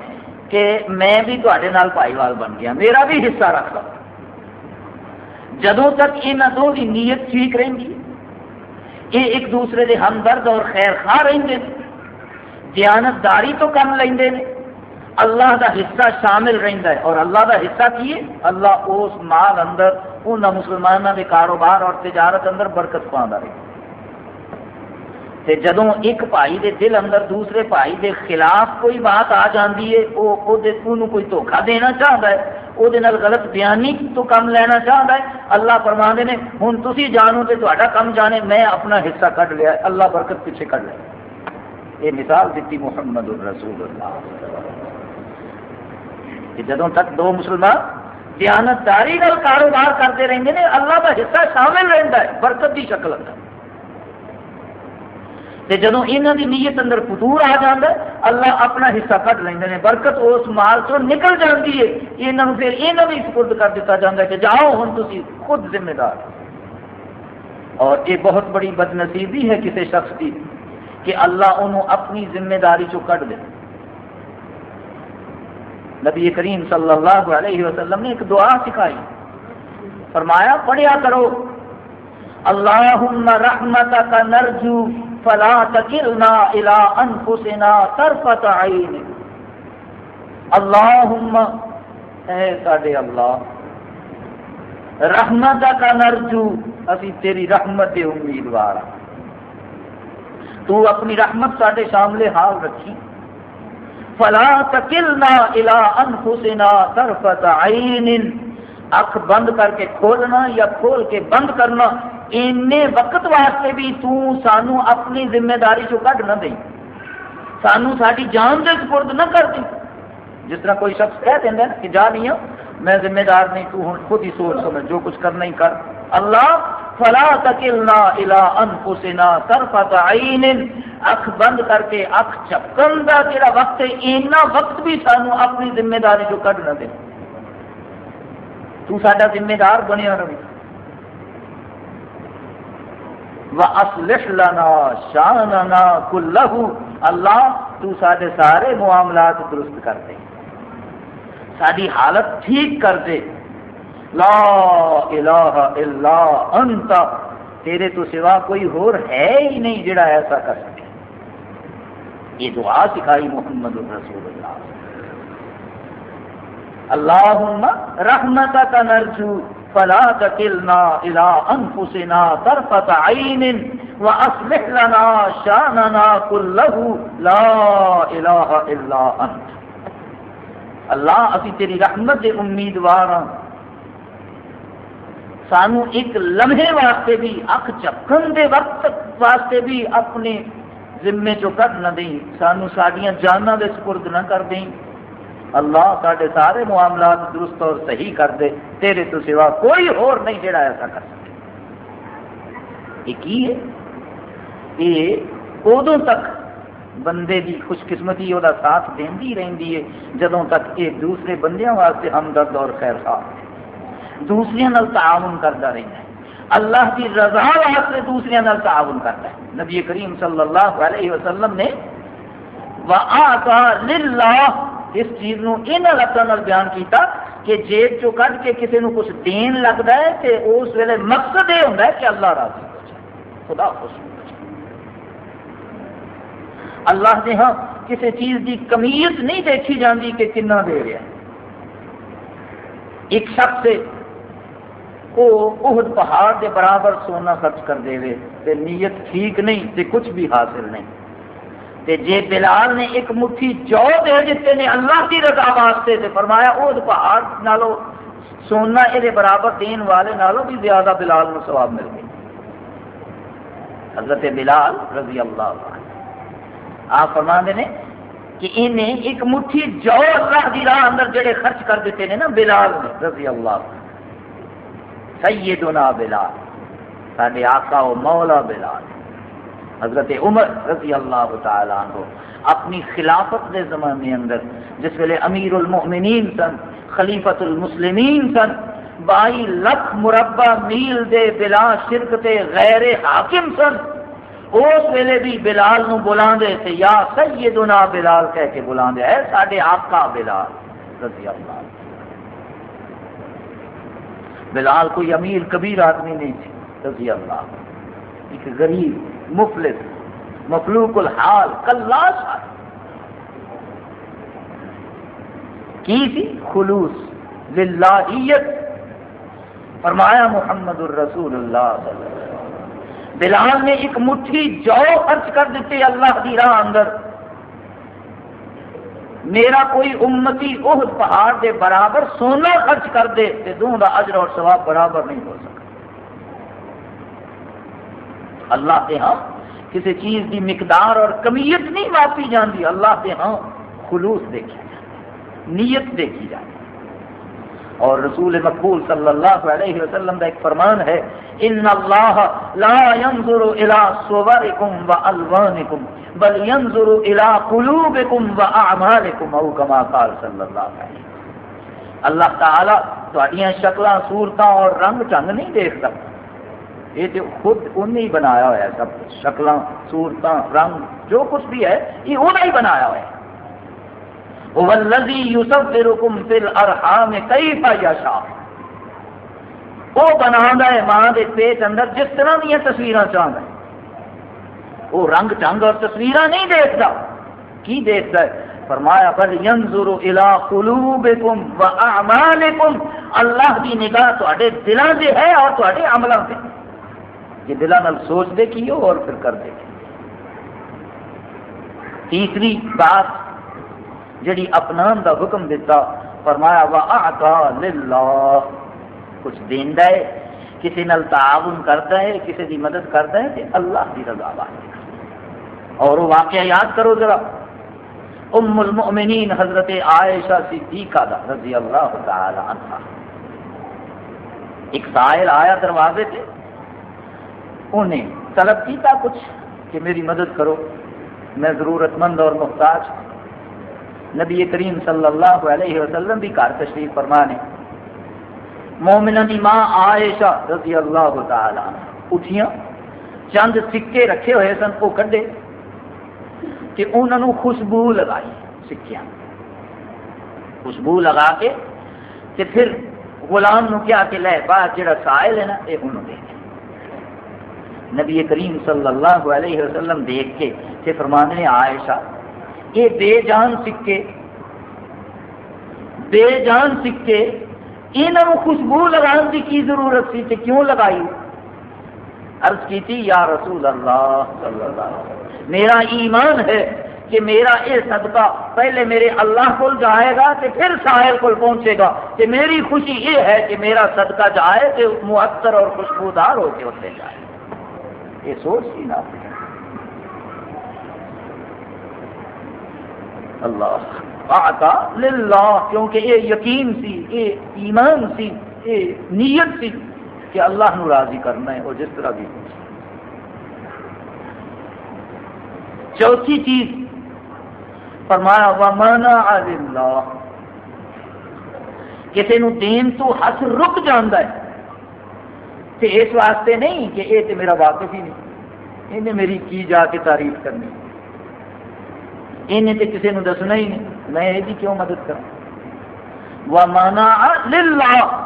کہ میں بھی تے بھائی وال بن گیا، میرا بھی حصہ رکھ لو۔ جدوں تک یہاں دو کی نیت ٹھیک رہی یہ ایک دوسرے کے ہمدرد اور خیر خواہ رہتے دیانت داری تو کم لیں اللہ دا حصہ شامل رہتا ہے۔ اور اللہ دا حصہ کی ہے؟ اللہ اس مال اندر، ان مسلمانوں کے کاروبار اور تجارت اندر برکت پا رہے۔ تے جدوں ایک بھائی دے دل اندر دوسرے بھائی دے خلاف کوئی بات آ جاندی ہے، وہ کوئی دھوکھا دینا چاہتا ہے وہ غلط بیانی تو کم لینا چاہتا ہے اللہ فرما نے ہوں تھی جانو تو تا کم جانے میں اپنا حصہ کٹ لیا اللہ برکت پیچھے کٹ لیا یہ مثال دیتی محمد الرسول اللہ کہ جدوں تک دو مسلمان دیانتداری کاروبار کرتے رہتے ہیں اللہ کا حصہ شامل رہتا ہے برکت کی شکل اندر جدو یہاں کی نیت اندر پتور آ جاتا ہے، اللہ اپنا حصہ کٹ لیں برکت اس مال چ نکل جاتی ہے یہاں پھر یہاں بھی سپرد کر دیتا جاتا ہے کہ جاؤ ہوں تھی خود ذمہ دار۔ اور یہ بہت بڑی بد نصیبی ہے کسی شخص کی کہ اللہ انہوں اپنی ذمہ داری چو کٹ دے۔ نبی کریم صلی اللہ علیہ وسلم نے ایک دعا سکھائی۔ فرمایا، پڑھیا کرو، اللہم رحمتک نرجو فلا تکلنا الى انفسنا طرفت عین. اللہم، اے ساڈے اللہ، رحمتک نرجو، اسی تیری رحمت دے امیدوار ہاں۔ تو اپنی رحمت ساڈے شامل حال رکھی۔ فلا تکلنا الى انفسنا طرفت عین۔ اکھ بند کر کے کھولنا یا کھول کے بند کرنا اینے وقت واسطے بھی تو سانو اپنی ذمہ داری چو کٹ نہ دیں سانو ساری جان دے سپرد نہ کر دیں جس طرح کوئی شخص کہہ دینا کہ جا نہیں ہوں میں ذمہ دار نہیں، تو ہوں خود ہی سوچ سمجھ، جو کچھ کرنا ہی کر۔ اللہ، فلا تکلنا الى انفسنا طرفت عین۔ اکھ بند کر کے، اکھ چپکن دا جڑا وقت ہے، اینا وقت بھی سانو اپنی ذمہ داری جو کٹ نہ دے۔ تو ساڈا ذمہ دار بنیا رہے۔ وَأَصْلِحْ لَنَا شَانَنَا كُلَّهُ۔ اللہ تو سارے سارے معاملات درست کر دے۔ ساری حالت ٹھیک کر دے۔ لا الہ الا انت۔ تیرے تو سوا کوئی ہور ہے ہی نہیں جڑا ایسا کر سکے۔ یہ دعا سکھائی محمد الرسول اللہ۔ اللہم رحمتک نرجو۔ فلا تکلنا الى انفسنا طرفت عین واصلح لنا شاننا كله. لا الہ الا انت اللہ اسی تیری رحمت دے امیدوار ہاں. سانو ایک لمحے واسطے بھی اک چکن دے وقت واسطے بھی اپنے ذمے چو کٹ نہ دیں. سانو ساڈیاں جانا دے سپرد نہ کر دیں۔ اللہ سارے سارے معاملات درست اور صحیح کر دے، تیرے تو سوا کوئی اور نہیں جڑا ایسا کر سکے۔ یہ کی ہے؟ یہ ادو تک بندے کی خوش قسمتی وہ ساتھ دینی رہی ہے، جدوں تک یہ دوسرے بندیاں واسطے ہمدرد اور خیر خواہ دوسرے نال تعاون کرتا رہتا ہے۔ اللہ کی رضا واسطے دوسرے نال تعاون کرتا ہے۔ نبی کریم صلی اللہ علیہ وسلم نے وَآتَى لِلَّهِ اس چیز نو ان لفظوں بیان کیتا کہ جیب چو کٹ کے کسی نو کچھ دین لگتا ہے کہ اس ویلے مقصد یہ ہوتا ہے کہ اللہ راضی ہو جائے۔ خدا خوش ہو جائے۔ اللہ نے ہاں کسی چیز کی کمیت نہیں دیکھی جاتی کہ کنا دے رہا ایک شخص سے وہ اہد پہاڑ کے برابر سونا خرچ کر دے نیت ٹھیک نہیں، تے کچھ بھی حاصل نہیں۔ تے جے بلال نے ایک مٹھی جو دے دیتے نے اللہ کی رضا واسطے تے فرمایا وہ پہاڑ نالو سونا یہ برابر دین والے نالو بھی زیادہ بلال نو ثواب مل گئی حضرت بلال رضی اللہ عنہ۔ آپ فرما نے کہ انہیں ایک مٹھی جو اللہ دی راہ اندر جڑے خرچ کر دیتے ہیں نا بلال نے رضی اللہ عنہ۔ سیدنا بلال سارے آقا و مولا بلال۔ حضرت عمر رضی اللہ تعالی عنہ اپنی خلافت دے زمانے اندر، جس ویلے امیر المؤمنین سن خلیفت المسلمین سن بائی لکھ مربع میل دے بلا شرک تے غیر حاکم سن۔ اس ویلے بھی بلال نو بلا دے تھے یا سیدنا بلال کہہ کے بلا دے ہے ساڈے آقا بلال رضی اللہ بلال کوئی امیر کبیر آدمی نہیں تھی رضی اللہ ایک غریب مفلس مفلوق الحال کلاس کی تھی؟ خلوص، للہیت۔ فرمایا محمد الرسول اللہ صلی اللہ علیہ وسلم، بلال نے ایک مٹھی جو خرچ کر دیتے اللہ کی راہ اندر۔ میرا کوئی امتی اہد پہاڑ دے برابر سونا خرچ کر دے تو دوں کا اجر اور ثواب برابر نہیں ہو سکتا۔ اللہ کے ہاں کسی چیز کی مقدار اور کمیت نہیں ماپی جاتی اللہ کے ہاں خلوص دیکھا جاتا نیت دیکھی جاتی اور رسول مقبول صلی اللہ علیہ وسلم کا ایک فرمان ہے، ان اللہ لا ينظر الى صوركم والوانكم بل ينظر الى قلوبكم واعمالكم او كما قال صلی اللہ علیہ وسلم. اللہ تعالی تہاڈیاں شکلاں، صورتاں اور رنگ چنگ نہیں دیکھتا یہ تو خود انہیں ہی بنایا ہوا ہے، سب شکل سورت رنگ، جو کچھ بھی ہے، یہ انہیں ہی بنایا ہوا ہے۔ ولزی یوسف کے رکم فل ارحام کئی پایا شاہ وہ بنا ہے ماں کے پیٹ اندر، جس طرح دیا تصویر چاہتا ہے۔ وہ رنگ چنگ اور تصویر نہیں دیکھتا۔ کی دیکھتا ہے؟ فرمایا پر ینظر الى قلوبکم و اعمالکم اللہ کی نگاہ تے دلوں سے ہے اور تے عملوں سے کہ دلوں سوچ دے کی اور پھر کر دے۔ تیسری بات جڑی اپنان دا حکم دیتا فرمایا وا آتا للہ کچھ دینا ہے، کسی نال تعاون کرتا ہے، کسی کی مدد کرتا ہے تو اللہ کی رضا واسطے۔ اور وہ واقعہ یاد کرو ذرا۔ ام المؤمنین حضرت عائشہ صدیقہ دا، رضی اللہ تعالی عنہ۔ ایک سائل آیا دروازے پہ انہیں طلب کیتا کچھ کہ میری مدد کرو۔ میں ضرورت مند اور محتاج نبی کریم صلی اللہ علیہ وسلم بھی کار تشریف فرمانے مومنہ کی ماں عائشہ رضی اللہ تعالی اٹھیاں۔ چند سکے رکھے ہوئے سن، وہ کڈے۔ کہ انہوں نے خوشبو لگائی سکیا خوشبو لگا کے پھر غلام نو کیا کہ لے بعد جڑا سائل ہے نا یہ انہوں دے نبی کریم صلی اللہ علیہ وسلم دیکھ کے تے فرمانے عائشہ، یہ بے جان سکے، بے جان سکے یہاں خوشبو لگان کی کی ضرورت سی کیوں لگائی؟ عرض کی تھی، یا رسول اللہ صلی اللہ علیہ وسلم، میرا ایمان ہے کہ میرا یہ صدقہ پہلے میرے اللہ کو جائے گا تو پھر ساحل کو پہنچے گا۔ کہ میری خوشی یہ ہے کہ میرا صدقہ جائے تو مؤثر اور خوشبودار ہو کے اتنے جائے۔ یہ سوچ ہی نہ اللہ آتا للہ، کیونکہ یہ یقین سی، یہ ایمان سی، یہ نیت سی کہ اللہ نو راضی کرنا ہے اور جس طرح بھی۔ چوتھی چیز، فرمایا ومانا اللہ کسی نو دین تو ہاتھ رک جانا ہے۔ تو اس واسطے نہیں کہ یہ تو میرا واقف ہی نہیں۔ انہیں میری کی جا کے تعریف کرنی۔ انہیں تو کسی نے دسنا ہی نہیں۔ میں یہ کیوں مدد کروں ومانا للہ۔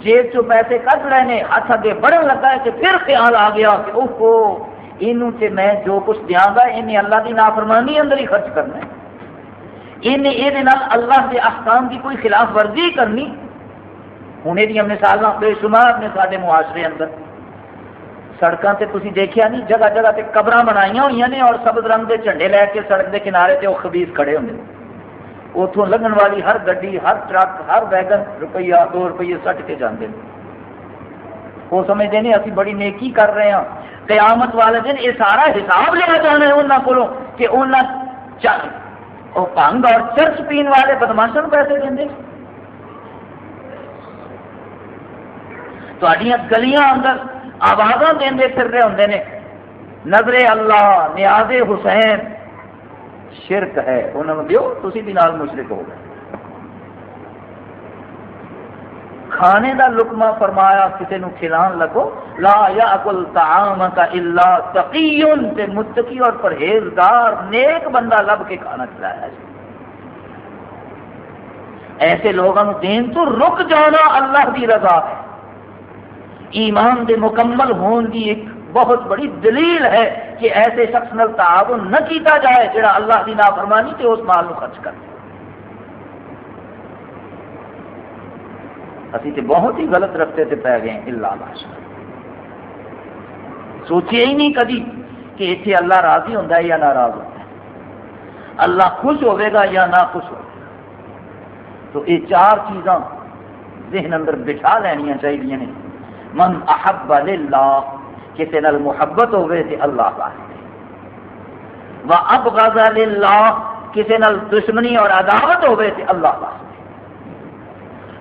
جیب چو پیسے کٹ رہے ہیں ہاتھ اگے بڑھن لگا ہے کہ پھر خیال آ گیا کہ اوہو، اینوں تے میں جو کچھ دیاں گا انہیں اللہ کی نافرمانی اندر ہی خرچ کرنا ہے۔ انہیں یہ اللہ کے احکام کی کوئی خلاف ورزی کرنی ہوں یہ مثال بے شمار نے سارے معاشرے اندر سڑکوں سے تھی دیکھا نہیں جگہ جگہ تے قبر بنائی ہوئی نے اور سبز رنگ کے جھنڈے لے کے سڑک کے کنارے تے وہ خبیز کھڑے ہوں اتوں لگن والی ہر گڈی ہر ٹرک ہر ویگن روپیہ دو روپیے سٹ کے جانے وہ سمجھتے ہیں ابھی بڑی نیکی کر رہے ہیں قیامت والے دن یہ سارا حساب لیا جانا ہے انہوں کو کہ انہوں وہ پنگ اور چرچ پین والے بدماشوں پیسے دیں گلیاں اندر آواز دے پھر رہے ہوں نے۔ نظر اللہ، نیاز حسین۔ شرک ہے۔ انہوں نے دیو تھی بھی نال مشرک ہو گئے۔ کھانے دا لکما فرمایا کسی نو کھلان لگو۔ لا یا اکل تعام کا تے متقی اور پرہیزگار نیک بندہ لب کے کھانا کھلایا جائے ایسے لوگوں دین تو رک جانا اللہ دی رضا ہے۔ ایمان دے مکمل ہون دی ایک بہت بڑی دلیل ہے کہ ایسے شخص نال تعاون نہ کیتا جائے جڑا اللہ کی نافرمانی تے اس مال نو خرچ کر اسی تے بہت ہی غلط رستے سے پی گئے اللہ۔ باشا سوچے ہی نہیں کدی کہ اتنے اللہ راضی ہوں یا ناراض ہوتا ہے۔ اللہ خوش ہوئے گا یا نہ خوش ہوگا تو یہ چار چیزاں ذہن اندر بٹھا لینیا چاہیے من احب اللہ کسی نال محبت ہوئے تے اللہ واسطے و اب غزا اللہ کسی نال دشمنی اور عداوت ہوئے تے اللہ واسطے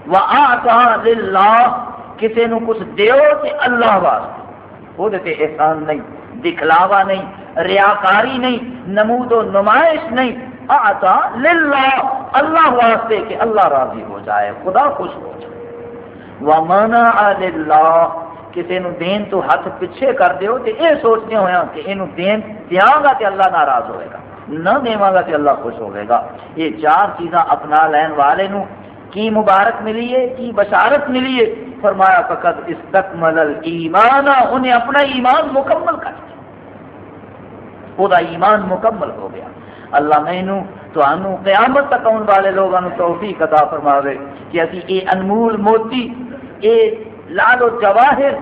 و آتا للہ، کسی نو کچھ دیو تے اللہ واسطے وہ تے احسان نہیں، دکھلاوا نہیں، ریاکاری نہیں، نمود و نمائش نہیں۔ آتا للہ، اللہ واسطے کہ اللہ راضی ہو جائے، خدا خوش ہو جائے۔ وَمَنَعَ لِلَّهِ کسی نو دین تو ہاتھ پیچھے کر دیو تو یہ سوچتے ہوا کہ یہ دین دیا گا تو اللہ ناراض ہوئے گا، نہ دوا گا تو اللہ خوش ہوئے گا۔ یہ چار چیزاں اپنا لین والے نو کی مبارک ملی ہے، کی بشارت ملی ہے؟ فرمایا فقط استقمل ایمان انہیں اپنا ایمان مکمل کر دیا۔ وہ ایمان مکمل ہو گیا۔ اللہ مینو تو قیامت تک آنے والے لوگوں توفیق عطا فرماوے کہ اسی یہ انمول موتی یہ لال و جواہر۔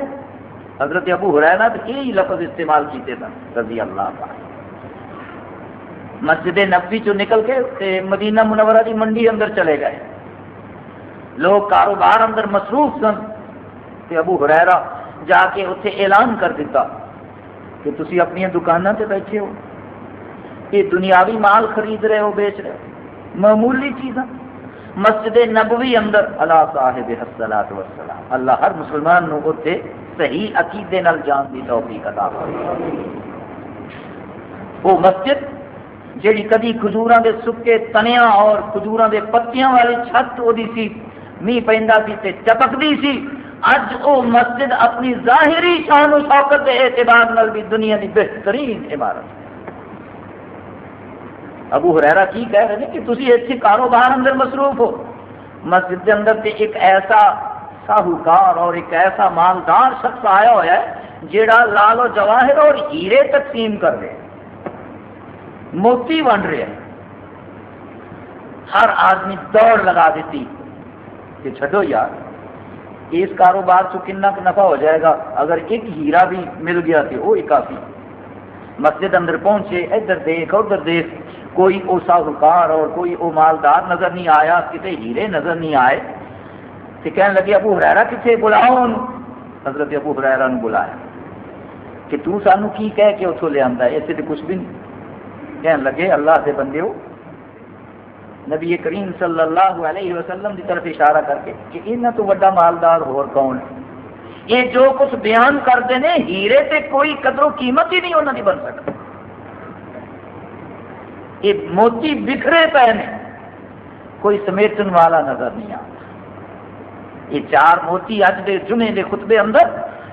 حضرت ابو حرینا تو یہی لفظ استعمال کیتے تھے، رضی اللہ کا مسجد نبی چو نکل کے مدینہ منورہ کی منڈی اندر چلے گئے۔ لوگ کاروبار اندر مصروف سن۔ کہ ابو حریرا جا کے اتنے اعلان کر دیتا کہ تسی اپنی دکانوں سے بیٹھے ہو۔ یہ دنیاوی مال خرید رہے ہو، بیچ رہے ہو۔ معمولی چیزاں۔ مسجد نبوی اندر اللہ صاحب حسلات وسلام اللہ ہر مسلمان نو اتنے صحیح عقیدے نال جان کی توفیق عطا وہ مسجد جیڑی کدی کھجوراں دے سکے تنیا اور کھجوراں دے پتیاں والی چھت وہ سی می پیندا سی تے چپکدی سی۔ اج او مسجد اپنی ظاہری شان و شوکت کے اعتبار نال بھی دنیا کی بہترین عمارت ہے۔ ابو ہریرا کی کہہ رہے ہیں کہ تھی اتنے کاروبار اندر مصروف ہو۔ مسجد کے اندر تے ایک ایسا ساہوکار اور ایک ایسا مالدار شخص آیا ہوا ہے جیڑا لال و جواہر اور ہیرے تقسیم کر رہے موتی ونڈ رہے ہر آدمی دوڑ لگا دیتی کہ چھڈو یار، اس کاروبار سے کنا نفع ہو جائے گا۔ اگر ایک ہیرا بھی مل گیا تو وہ کافی۔ مسجد اندر پہنچے، ادھر دیکھ ادھر دیکھ، کوئی او ساہوکار اور کوئی او مالدار نظر نہیں آیا، کسی ہیرے نظر نہیں آئے۔ تو کہنے لگے، ابو ہرا کتنے بلاؤ حضرت ابو ہرا بلایا۔ کہ تو سانو کی کہہ کے اتوں لیا ایسے تو کچھ بھی نہیں۔ کہنے لگے، اللہ سے بندے ہو نبی کریم صلی اللہ علیہ وسلم کی طرف اشارہ کر کے کہ یہاں تو وڈا مالدار ہور کون ہے؟ یہ جو کچھ بیان کرتے ہیں، ہیرے سے کوئی قدر و قیمت ہی نہیں انہوں کی بن سکتا یہ موتی بکھرے پے نے کوئی سمیٹن والا نظر نہیں آتا۔ یہ چار موتی اج دے جمعے دے خطبے اندر،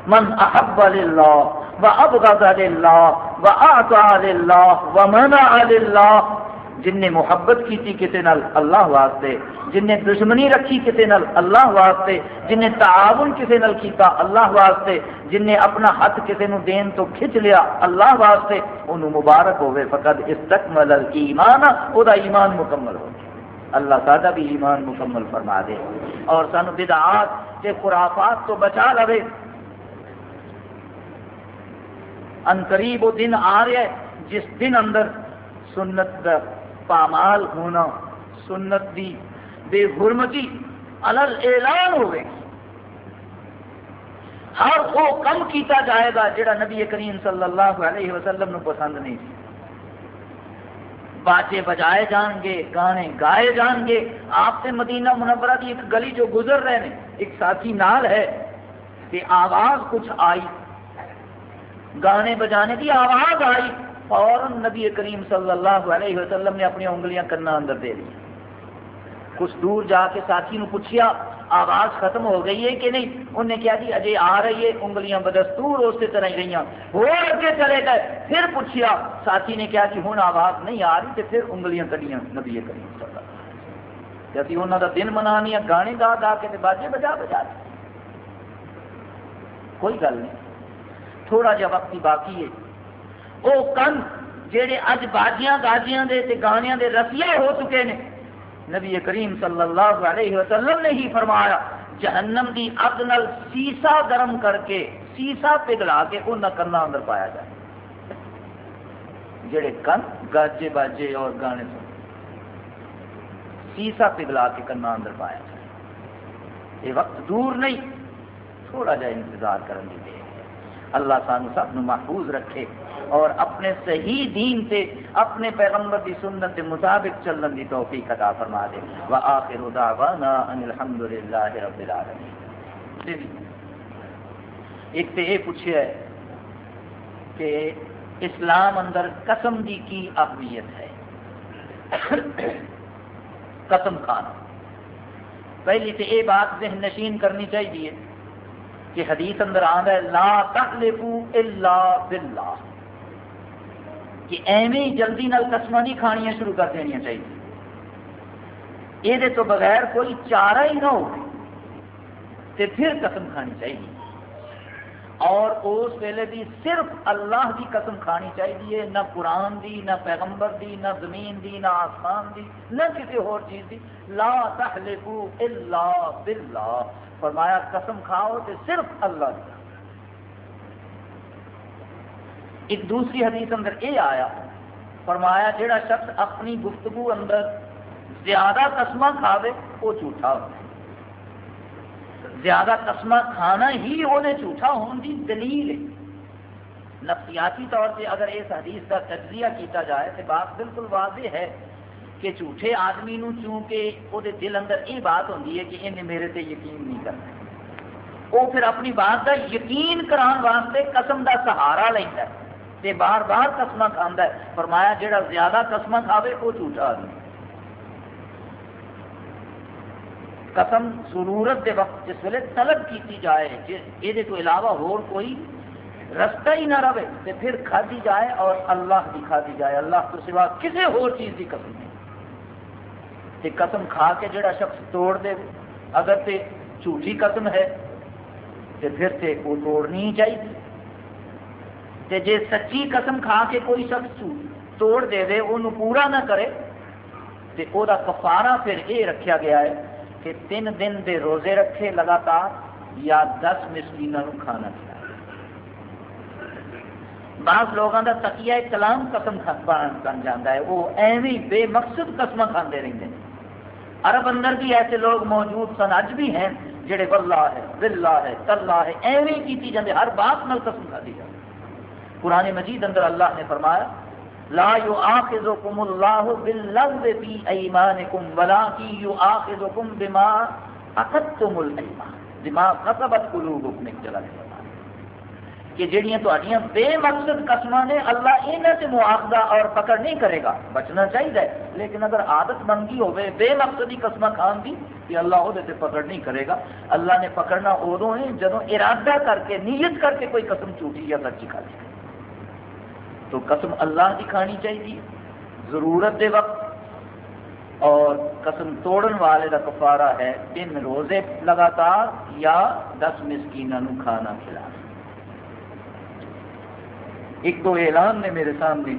من احب للہ و ابغض للہ و اعطا للہ و منع للہ جن نے محبت کی کسی نال اللہ واسطے، جن نے دشمنی رکھی کسی نال اللہ واسطے، جن نے تعاون کسی نال کیتا اللہ واسطے، جن نے اپنا ہاتھ کسی نو دین تو کھچ لیا اللہ واسطے، انہوں مبارک ہوئے فقط استقمل الایمان، او دا ایمان مکمل ہو اللہ سادہ بھی ایمان مکمل فرما دے۔ اور سن بدعات کے خرافات تو بچا لے ان قریب وہ دن آ رہا ہے جس دن اندر سنت پامال ہونا، سنت دی، بے حرمتی الگ اعلان ہوئے۔ ہر وہ کم کیتا جائے گا جڑا نبی کریم صلی اللہ علیہ وسلم نو پسند نہیں سی باجے بجائے جان گے، گانے گائے جان گے۔ آپ سے مدینہ منورہ کی ایک گلی جو گزر رہے ہیں، ایک ساتھی نال ہے کہ آواز کچھ آئی۔ گانے بجانے کی آواز آئی۔ فوراً نبی کریم صلی اللہ علیہ وسلم نے اپنی انگلیاں کرنا اندر دے دی۔ کچھ دور جا کے ساتھی نے پوچھیا، آواز ختم ہو گئی ہے کہ نہیں؟ انہیں کیا جی اجے آ رہی ہے، انگلیاں بدستور اسی طرح ہی رہی وہ اگے چلے گئے، پھر پوچھیا، ساتھی نے کیا کہ جی، ہوں آواز نہیں آ رہی تو پھر انگلیاں کڑیاں نبی کریم صلی اللہ جی انہوں کا دن منانی گانے گا گا کے باجے بجا بجا کوئی گل نہیں۔ تھوڑا جا وقت ہی باقی ہے۔ وہ کن جہے اج باجیاں گاجیاں دے تے گانیاں دے رسیے ہو چکے ہیں نبی کریم صلی اللہ علیہ وسلم نے ہی فرمایا، جہنم دی اگ نال سیسا گرم کر کے، سیسا پگلا کے وہ کرنا اندر پایا جائے۔ جڑے کن گاجے باجے اور گانے سن، سیسا پگلا کے کرنا اندر پایا جائے۔ یہ وقت دور نہیں، تھوڑا جا انتظار کرنے دے اللہ سانو سب محفوظ رکھے۔ اور اپنے صحیح دین سے اپنے پیغمبر کی سنت کے مطابق چلنے کی توفیق عطا فرما دے۔ وآخر دعوانا ان الحمد رب العالمین۔ جی جی۔ ایک تو یہ پوچھا ہے کہ اسلام اندر قسم دی کی اہمیت ہے؟ قسم کھانا۔ پہلی تو یہ بات ذہن نشین کرنی چاہیے کہ حدیث اندر آدھا ہے، لا تحلفو الا باللہ۔ کہ ایویں جلدی نال قسم نہیں کھانیاں شروع کر دینیا چاہیے۔ یہ تو بغیر کوئی چارہ ہی نہ ہو تو پھر قسم کھانی چاہیے۔ اور اس ویلے بھی صرف اللہ کی قسم کھانی چاہیے، نہ قرآن دی، نہ پیغمبر دی، نہ زمین دی، نہ آسمان دی، نہ کسی اور چیز دی۔ لا تحلفو الا باللہ۔ فرمایا قسم کھاؤ تو صرف اللہ دی۔ ایک دوسری حدیث اندر یہ آیا، فرمایا جڑا شخص اپنی گفتگو اندر زیادہ قسم کھاوے، وہ جھوٹا ہو زیادہ قسم کھانا ہی وہ جھوٹا ہونے کی دلیل ہے۔ نفسیاتی طور سے اگر اس حدیث کا تجزیہ کیتا جائے تو بات بالکل واضح ہے کہ جھوٹے آدمی نو چونکہ وہ دل اندر یہ بات ہوتی ہے کہ انہیں میرے تے یقین نہیں کرنا۔ وہ پھر اپنی بات کا یقین کران واسطے قسم کا سہارا لینا ہے۔ بار بار قسم کھانا ہے۔ فرمایا جہاں زیادہ قسم کھاوے وہ جھوٹا آدمی۔ قسم ضرورت دے وقت جس ویلے طلب کیتی جائے یہ تو علاوہ ہور کوئی رستہ ہی نہ رہے تو پھر کھادی جائے اور اللہ کی کھادی جائے۔ اللہ تو سوا کسی ہور چیز کی قسم نہیں۔ تے قسم کھا کے جڑا شخص توڑ دے، اگر تے جھوٹی قسم ہے تے پھر تے وہ توڑنی ہی چاہیے۔ تے جے سچی قسم کھا کے کوئی شخص توڑ دے دے وہ پورا نہ کرے، تے او دا کفارہ پھر یہ رکھا گیا ہے کہ تین دن دے روزے رکھے لگاتار یا دس مسکینوں کھانا کھایا بعض لوگوں کا تکیا کلام قسم بن جاتا ہے۔ وہ ایویں بے مقصد قسم کھانے رہتے ہیں۔ عرب اندر بھی ایسے لوگ موجود سن، اج بھی ہیں، جڑے واللہ ہے، باللہ ہے تلہ ہے، ایویں کیتی جاندے ہر بات نال قسم کھا دی جاتی قرآن مجید اندر اللہ نے فرمایا، لا يؤاخذكم الله باللغو في ايمانكم ولكن يؤاخذكم بما عقدتم الايمان بما كسبت قلوبكم ایک جگہ ہے کہ جہیا بے مقصد قسم نے اللہ یہاں سے مواخذہ اور پکڑ نہیں کرے گا، بچنا چاہیے لیکن اگر عادت بن گئی ہوئے بے مقصدی قسم کھان کی کہ اللہ وہ پکڑ نہیں کرے گا۔ اللہ نے پکڑنا ادو ہے جدو ارادہ کر کے، نیت کر کے کوئی قسم جھوٹی یا سچی کھا لی تو قسم اللہ کی کھانی چاہیے، ضرورت دے وقت، اور قسم توڑن والے کا کفارہ ہے تین روزے لگاتار یا دس مسکینوں کھانا کھلانا ایک دو اعلان نے میرے سامنے